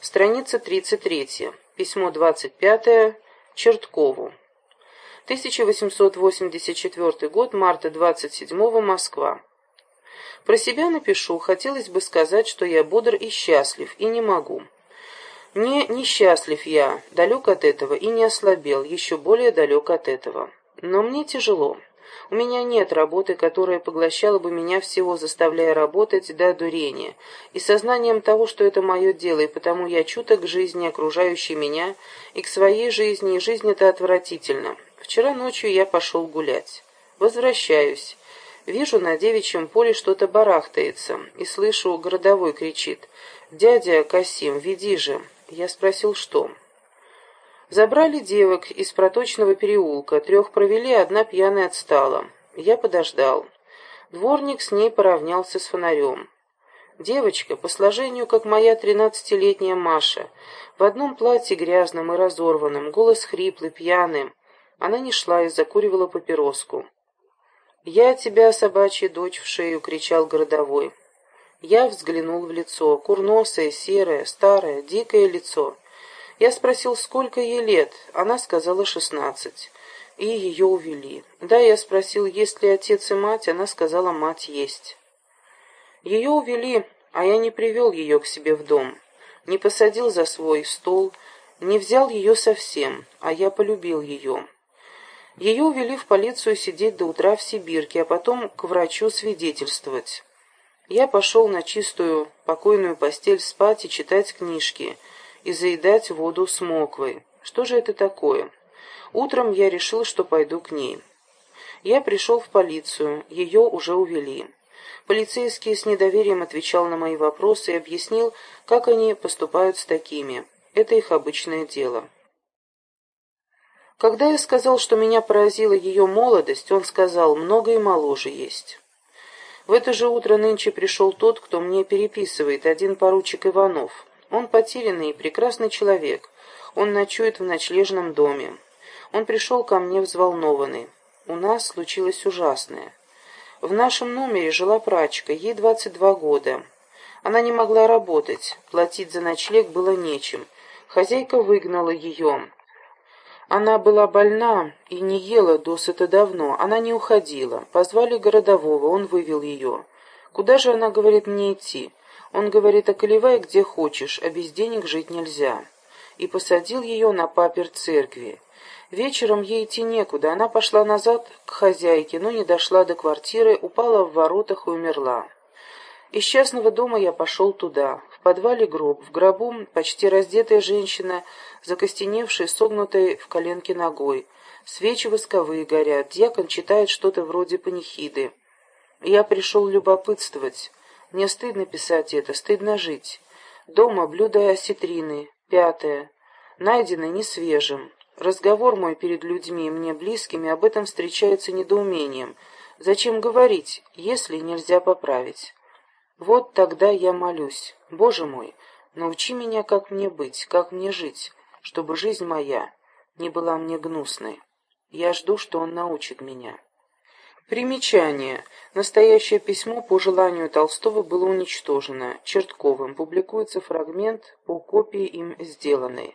Страница 33. Письмо 25. Черткову. 1884 год, марта 27 Москва. Про себя напишу, хотелось бы сказать, что я бодр и счастлив, и не могу. Не несчастлив я, далек от этого, и не ослабел, еще более далек от этого. Но мне тяжело. У меня нет работы, которая поглощала бы меня всего, заставляя работать до одурения, и сознанием того, что это мое дело, и потому я чуток к жизни, окружающей меня, и к своей жизни, и жизнь эта отвратительна. Вчера ночью я пошел гулять. Возвращаюсь. Вижу, на девичьем поле что-то барахтается, и слышу, городовой кричит «Дядя Касим, веди же!» Я спросил, что... Забрали девок из проточного переулка, трех провели, одна пьяная отстала. Я подождал. Дворник с ней поравнялся с фонарем. Девочка, по сложению, как моя тринадцатилетняя Маша, в одном платье грязном и разорванном, голос хриплый, пьяный. Она не шла и закуривала папироску. «Я тебя, собачья дочь, в шею!» — кричал городовой. Я взглянул в лицо, курносое, серое, старое, дикое лицо — я спросил, сколько ей лет. Она сказала шестнадцать. И ее увели. Да, я спросил, есть ли отец и мать. Она сказала, мать есть. Ее увели, а я не привел ее к себе в дом. Не посадил за свой стол, не взял ее совсем, а я полюбил ее. Ее увели в полицию сидеть до утра в Сибирке, а потом к врачу свидетельствовать. Я пошел на чистую покойную постель спать и читать книжки — и заедать воду с моквой. Что же это такое? Утром я решил, что пойду к ней. Я пришел в полицию, ее уже увели. Полицейский с недоверием отвечал на мои вопросы и объяснил, как они поступают с такими. Это их обычное дело. Когда я сказал, что меня поразила ее молодость, он сказал, много и моложе есть. В это же утро нынче пришел тот, кто мне переписывает, один поручик Иванов. Он потерянный и прекрасный человек. Он ночует в ночлежном доме. Он пришел ко мне взволнованный. У нас случилось ужасное. В нашем номере жила прачка, ей 22 года. Она не могла работать, платить за ночлег было нечем. Хозяйка выгнала ее. Она была больна и не ела досыта давно. Она не уходила. Позвали городового, он вывел ее. Куда же она, говорит, мне идти? Он говорит, околевай где хочешь, а без денег жить нельзя. И посадил ее на папер церкви. Вечером ей идти некуда, она пошла назад к хозяйке, но не дошла до квартиры, упала в воротах и умерла. Из частного дома я пошел туда. В подвале гроб, в гробу почти раздетая женщина, закостеневшая, согнутой в коленке ногой. Свечи восковые горят, дьякон читает что-то вроде панихиды. Я пришел любопытствовать. Мне стыдно писать это, стыдно жить. Дома блюдо осетрины. Пятое. Найдено несвежим. Разговор мой перед людьми, мне близкими, об этом встречается недоумением. Зачем говорить, если нельзя поправить? Вот тогда я молюсь. Боже мой, научи меня, как мне быть, как мне жить, чтобы жизнь моя не была мне гнусной. Я жду, что он научит меня. Примечание. Настоящее письмо по желанию Толстого было уничтожено. Чертковым. Публикуется фрагмент по копии им сделанной.